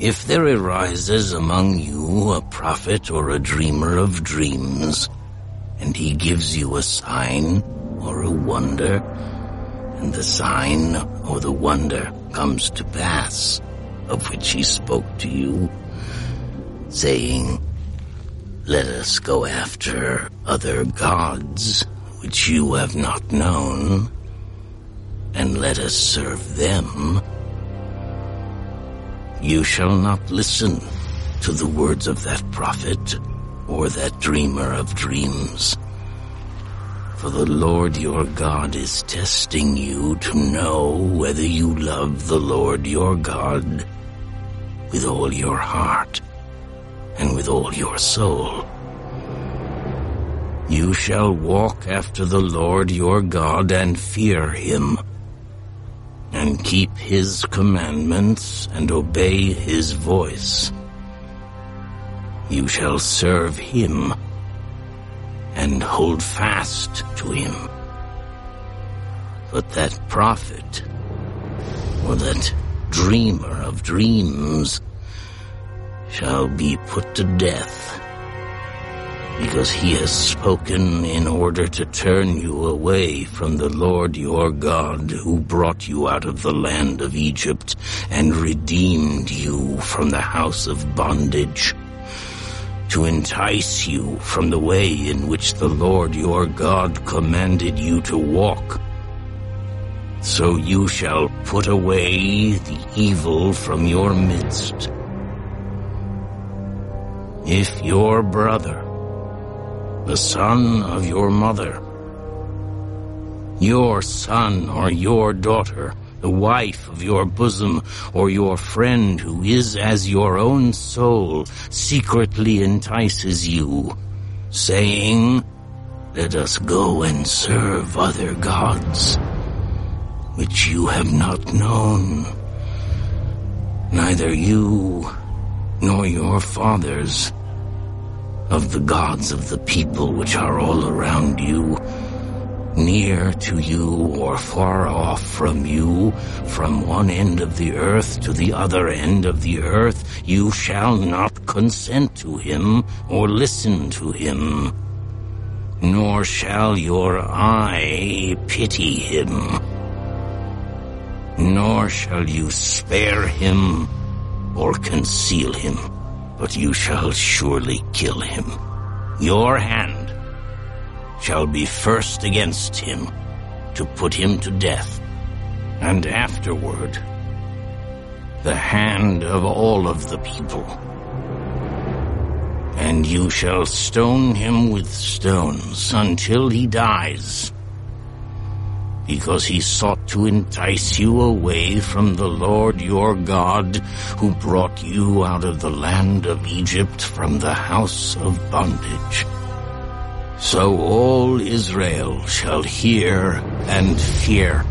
If there arises among you a prophet or a dreamer of dreams, and he gives you a sign or a wonder, and the sign or the wonder comes to pass, of which he spoke to you, saying, Let us go after other gods which you have not known, and let us serve them. You shall not listen to the words of that prophet or that dreamer of dreams. For the Lord your God is testing you to know whether you love the Lord your God with all your heart and with all your soul. You shall walk after the Lord your God and fear him, and keep his commandments and obey his voice. You shall serve him and hold fast to him. But that prophet, or that dreamer of dreams, shall be put to death, because he has spoken in order to turn you away from the Lord your God, who brought you out of the land of Egypt and redeemed you from the house of bondage to entice you from the way in which the Lord your God commanded you to walk. So you shall put away the evil from your midst. If your brother, the son of your mother, your son or your daughter, the wife of your bosom, or your friend who is as your own soul, secretly entices you, saying, Let us go and serve other gods, which you have not known. Neither you nor your fathers of the gods of the people which are all around you, near to you or far off from you, from one end of the earth to the other end of the earth, you shall not consent to him or listen to him. Nor shall your eye pity him. Nor shall you spare him or conceal him, but you shall surely kill him. Your hand shall be first against him to put him to death, and afterward the hand of all of the people. And you shall stone him with stones until he dies, because he sought to entice you away from the Lord your God, who brought you out of the land of Egypt from the house of bondage. So all Israel shall hear and fear,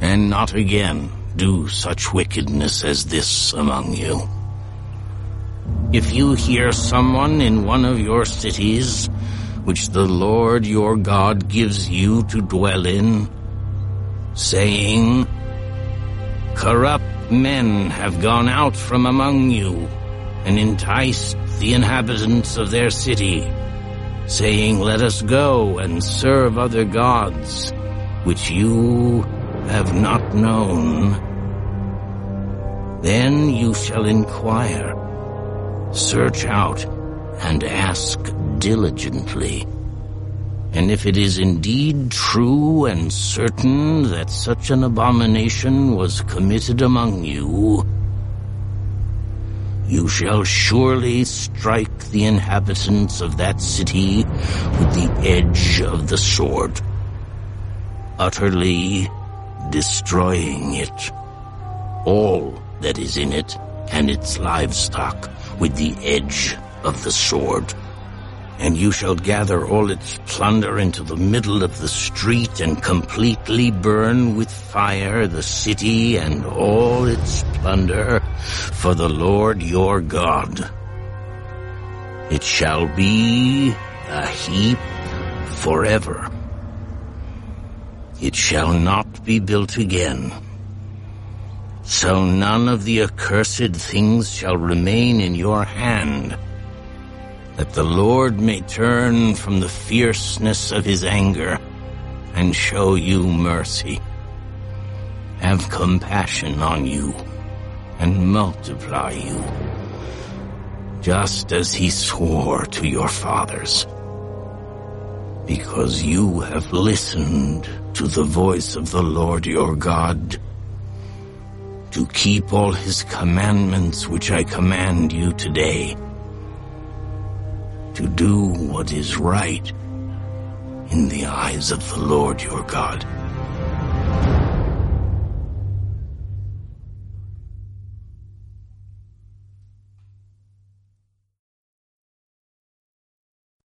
and not again do such wickedness as this among you. If you hear someone in one of your cities, which the Lord your God gives you to dwell in, saying, Corrupt men have gone out from among you, and enticed the inhabitants of their city, saying, Let us go and serve other gods, which you have not known. Then you shall inquire, search out, and ask diligently. And if it is indeed true and certain that such an abomination was committed among you, you shall surely strike the inhabitants of that city with the edge of the sword, utterly destroying it, all that is in it and its livestock with the edge of the sword. And you shall gather all its plunder into the middle of the street and completely burn with fire the city and all its plunder for the Lord your God. It shall be a heap forever. It shall not be built again. So none of the accursed things shall remain in your hand, that the Lord may turn from the fierceness of his anger and show you mercy. Have compassion on you and multiply you, just as he swore to your fathers. Because you have listened to the voice of the Lord your God, to keep all his commandments which I command you today, to do what is right in the eyes of the Lord your God.